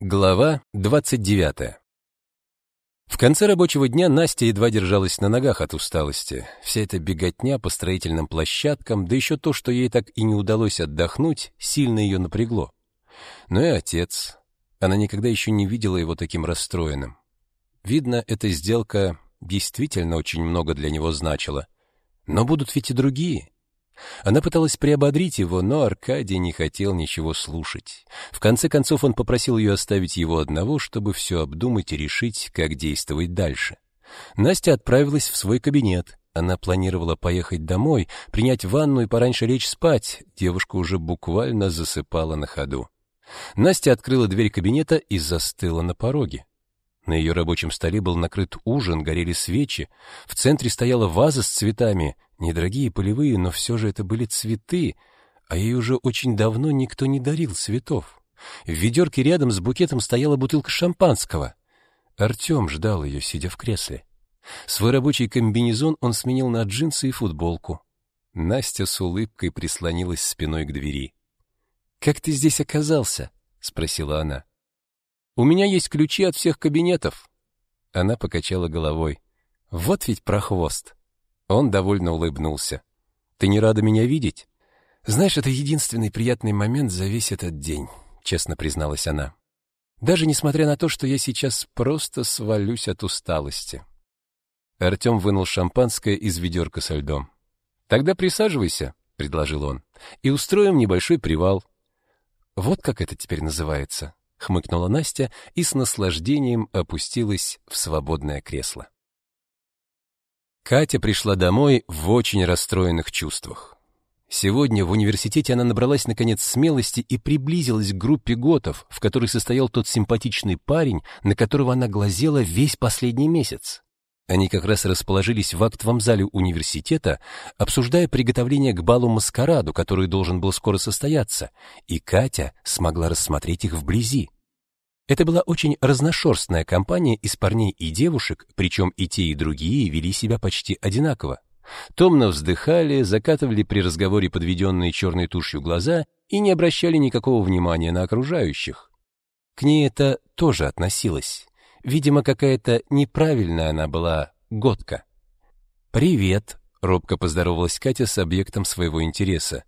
Глава 29. В конце рабочего дня Настя едва держалась на ногах от усталости. Вся эта беготня по строительным площадкам, да еще то, что ей так и не удалось отдохнуть, сильно ее напрягло. Но и отец. Она никогда еще не видела его таким расстроенным. Видно, эта сделка действительно очень много для него значила. Но будут ведь и другие. Она пыталась приободрить его, но Аркадий не хотел ничего слушать. В конце концов он попросил ее оставить его одного, чтобы все обдумать и решить, как действовать дальше. Настя отправилась в свой кабинет. Она планировала поехать домой, принять ванну и пораньше лечь спать. Девушка уже буквально засыпала на ходу. Настя открыла дверь кабинета и застыла на пороге. На ее рабочем столе был накрыт ужин, горели свечи. В центре стояла ваза с цветами, недорогие полевые, но все же это были цветы, а ей уже очень давно никто не дарил цветов. В ведерке рядом с букетом стояла бутылка шампанского. Артем ждал ее, сидя в кресле. Свой рабочий комбинезон он сменил на джинсы и футболку. Настя с улыбкой прислонилась спиной к двери. «Как ты здесь оказался?» — спросила она. У меня есть ключи от всех кабинетов. Она покачала головой. Вот ведь прохвост. Он довольно улыбнулся. Ты не рада меня видеть? Знаешь, это единственный приятный момент за весь этот день, честно призналась она. Даже несмотря на то, что я сейчас просто свалюсь от усталости. Артем вынул шампанское из ведерка со льдом. Тогда присаживайся, предложил он. И устроим небольшой привал. Вот как это теперь называется хмыкнула Настя и с наслаждением опустилась в свободное кресло. Катя пришла домой в очень расстроенных чувствах. Сегодня в университете она набралась наконец смелости и приблизилась к группе готов, в которой состоял тот симпатичный парень, на которого она глазела весь последний месяц. Они как раз расположились в актовом зале университета, обсуждая приготовление к балу-маскараду, который должен был скоро состояться, и Катя смогла рассмотреть их вблизи. Это была очень разношерстная компания из парней и девушек, причем и те, и другие вели себя почти одинаково. Томно вздыхали, закатывали при разговоре подведенные черной тушью глаза и не обращали никакого внимания на окружающих. К ней это тоже относилось. Видимо, какая-то неправильная она была годка. «Привет», — робко поздоровалась Катя с объектом своего интереса.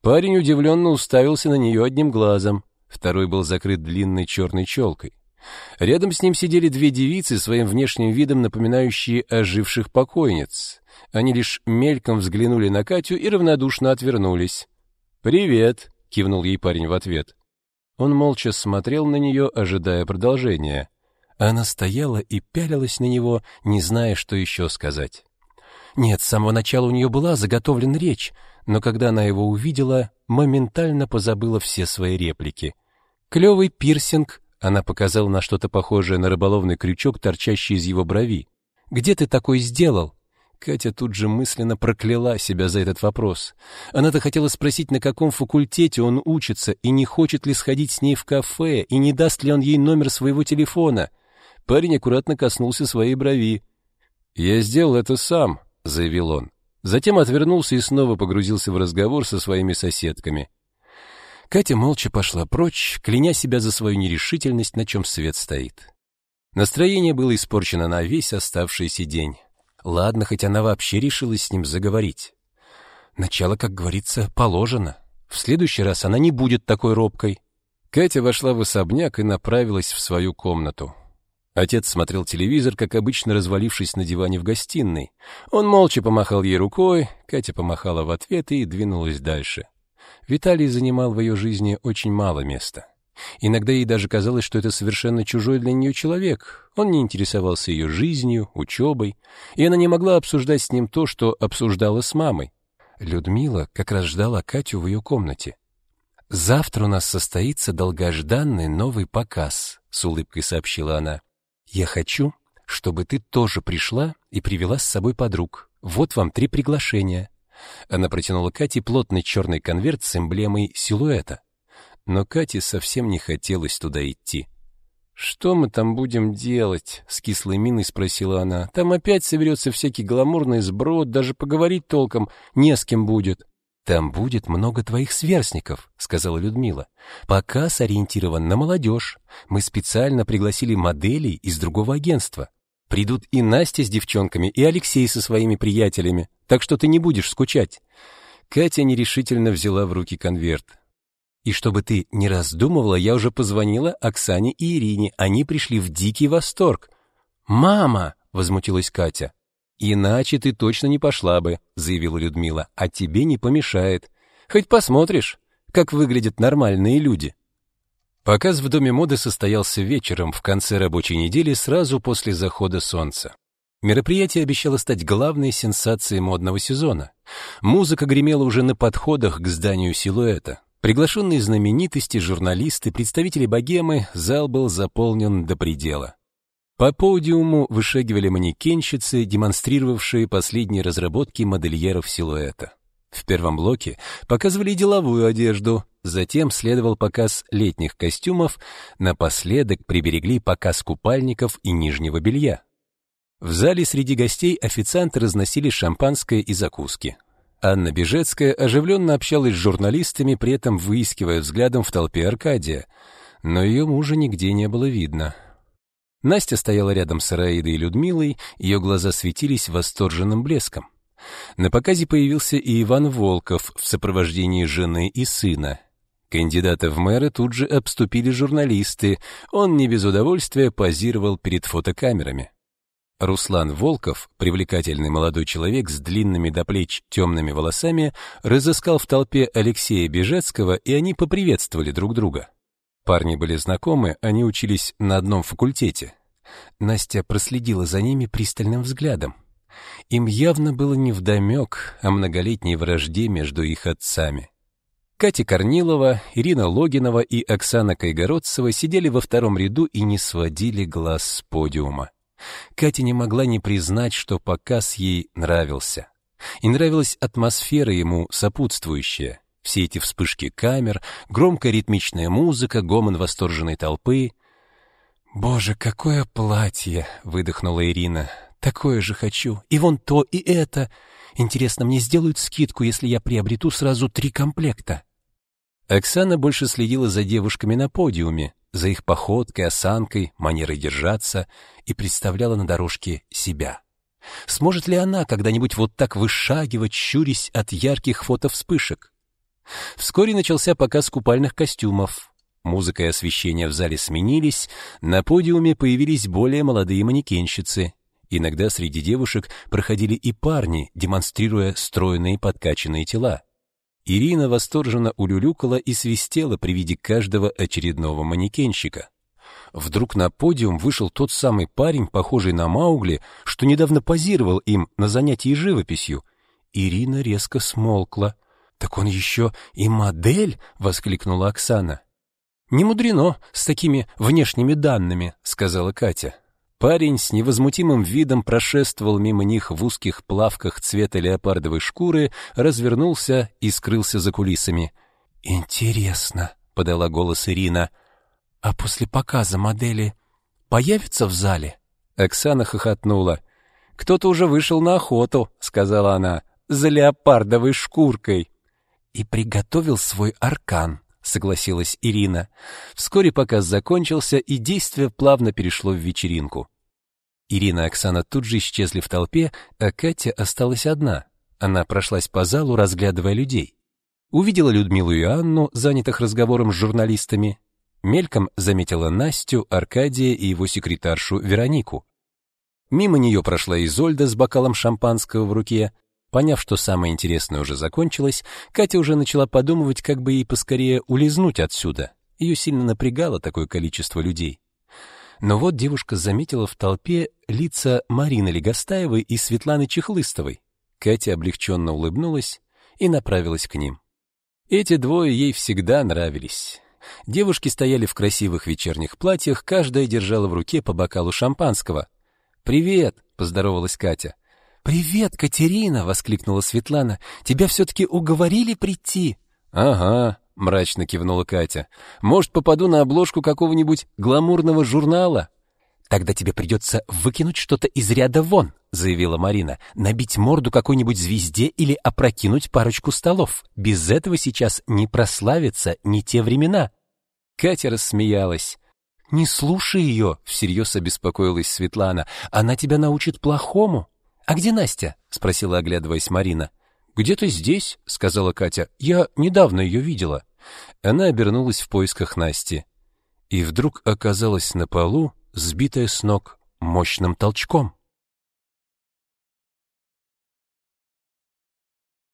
Парень удивленно уставился на нее одним глазом, второй был закрыт длинной черной челкой. Рядом с ним сидели две девицы, своим внешним видом напоминающие оживших покойниц. Они лишь мельком взглянули на Катю и равнодушно отвернулись. «Привет», — кивнул ей парень в ответ. Он молча смотрел на нее, ожидая продолжения. Она стояла и пялилась на него, не зная, что еще сказать. Нет, с самого начала у нее была заготовлена речь, но когда она его увидела, моментально позабыла все свои реплики. Клевый пирсинг, она показала на что-то похожее на рыболовный крючок, торчащий из его брови. Где ты такой сделал? Катя тут же мысленно прокляла себя за этот вопрос. Она-то хотела спросить, на каком факультете он учится, и не хочет ли сходить с ней в кафе, и не даст ли он ей номер своего телефона. Парень аккуратно коснулся своей брови. «Я сделал это сам», — заявил он. Затем отвернулся и снова погрузился в разговор со своими соседками. Катя молча пошла прочь, кляня себя за свою нерешительность, на чем свет стоит. Настроение было испорчено на весь оставшийся день. Ладно, хоть она вообще решилась с ним заговорить. Начало, как говорится, положено. В следующий раз она не будет такой робкой. Катя вошла в особняк и направилась в свою комнату. Отец смотрел телевизор, как обычно, развалившись на диване в гостиной. Он молча помахал ей рукой, Катя помахала в ответ и двинулась дальше. Виталий занимал в ее жизни очень мало места. Иногда ей даже казалось, что это совершенно чужой для нее человек. Он не интересовался ее жизнью, учебой, и она не могла обсуждать с ним то, что обсуждала с мамой. Людмила как раз ждала Катю в ее комнате. «Завтра у нас состоится долгожданный новый показ», — с улыбкой сообщила она. Я хочу, чтобы ты тоже пришла и привела с собой подруг. Вот вам три приглашения. Она протянула Кате плотный черный конверт с эмблемой силуэта. Но Кате совсем не хотелось туда идти. «Что мы там будем делать?» — с кислой миной спросила она. «Там опять соберется всякий гламурный сброд, даже поговорить толком не с кем будет». Там будет много твоих сверстников, сказала Людмила. Показ ориентирован на молодежь. Мы специально пригласили моделей из другого агентства. Придут и Настя с девчонками, и Алексей со своими приятелями, так что ты не будешь скучать. Катя нерешительно взяла в руки конверт. И чтобы ты не раздумывала, я уже позвонила Оксане и Ирине. Они пришли в дикий восторг. «Мама!» — возмутилась Катя. «Иначе ты точно не пошла бы», — заявила Людмила, «а тебе не помешает. Хоть посмотришь, как выглядят нормальные люди». Показ в Доме моды состоялся вечером в конце рабочей недели сразу после захода солнца. Мероприятие обещало стать главной сенсацией модного сезона. Музыка гремела уже на подходах к зданию силуэта. Приглашенные знаменитости, журналисты, представители богемы, зал был заполнен до предела. По подиуму вышагивали манекенщицы, демонстрировавшие последние разработки модельеров силуэта. В первом блоке показывали деловую одежду, затем следовал показ летних костюмов, напоследок приберегли показ купальников и нижнего белья. В зале среди гостей официанты разносили шампанское и закуски. Анна Бежецкая оживленно общалась с журналистами, при этом выискивая взглядом в толпе Аркадия, но ее мужа нигде не было видно. Настя стояла рядом с Раидой и Людмилой, ее глаза светились восторженным блеском. На показе появился и Иван Волков в сопровождении жены и сына. Кандидата в мэры тут же обступили журналисты. Он не без удовольствия позировал перед фотокамерами. Руслан Волков, привлекательный молодой человек с длинными до плеч темными волосами, разыскал в толпе Алексея Бежецкого, и они поприветствовали друг друга. Парни были знакомы, они учились на одном факультете. Настя проследила за ними пристальным взглядом. Им явно было невдомек о многолетней вражде между их отцами. Катя Корнилова, Ирина Логинова и Оксана Кайгородцева сидели во втором ряду и не сводили глаз с подиума. Катя не могла не признать, что показ ей нравился. И нравилась атмосфера ему сопутствующая. Все эти вспышки камер, громкая ритмичная музыка, гомон восторженной толпы. «Боже, какое платье!» — выдохнула Ирина. «Такое же хочу. И вон то, и это. Интересно, мне сделают скидку, если я приобрету сразу три комплекта?» Оксана больше следила за девушками на подиуме, за их походкой, осанкой, манерой держаться и представляла на дорожке себя. Сможет ли она когда-нибудь вот так вышагивать, щурясь от ярких фотовспышек? Вскоре начался показ купальных костюмов. Музыка и освещение в зале сменились, на подиуме появились более молодые манекенщицы. Иногда среди девушек проходили и парни, демонстрируя стройные подкачанные тела. Ирина восторженно улюлюкала и свистела при виде каждого очередного манекенщика. Вдруг на подиум вышел тот самый парень, похожий на Маугли, что недавно позировал им на занятии живописью. Ирина резко смолкла. «Так он еще и модель!» — воскликнула Оксана. «Не мудрено с такими внешними данными», — сказала Катя. Парень с невозмутимым видом прошествовал мимо них в узких плавках цвета леопардовой шкуры, развернулся и скрылся за кулисами. «Интересно», — подала голос Ирина, — «а после показа модели появится в зале?» Оксана хохотнула. «Кто-то уже вышел на охоту», — сказала она, — «за леопардовой шкуркой» и приготовил свой аркан, согласилась Ирина. Вскоре показ закончился, и действие плавно перешло в вечеринку. Ирина и Оксана тут же исчезли в толпе, а Катя осталась одна. Она прошлась по залу, разглядывая людей. Увидела Людмилу и Анну, занятых разговором с журналистами. Мельком заметила Настю, Аркадия и его секретаршу Веронику. Мимо нее прошла Изольда с бокалом шампанского в руке, Поняв, что самое интересное уже закончилось, Катя уже начала подумывать, как бы ей поскорее улизнуть отсюда. Ее сильно напрягало такое количество людей. Но вот девушка заметила в толпе лица Марины Легостаевой и Светланы Чехлыстовой. Катя облегченно улыбнулась и направилась к ним. Эти двое ей всегда нравились. Девушки стояли в красивых вечерних платьях, каждая держала в руке по бокалу шампанского. «Привет!» — поздоровалась Катя. «Привет, Катерина!» — воскликнула Светлана. «Тебя все-таки уговорили прийти?» «Ага», — мрачно кивнула Катя. «Может, попаду на обложку какого-нибудь гламурного журнала?» Тогда тебе придется выкинуть что-то из ряда вон, заявила Марина. Набить морду какой-нибудь звезде или опрокинуть парочку столов. Без этого сейчас не прославиться, не те времена. Катя рассмеялась. Не слушай ее, всерьез обеспокоилась Светлана. Она тебя научит плохому. А где Настя? спросила, оглядываясь Марина. Где-то здесь, сказала Катя. Я недавно ее видела. Она обернулась в поисках Насти и вдруг оказалась на полу, сбитая с ног мощным толчком.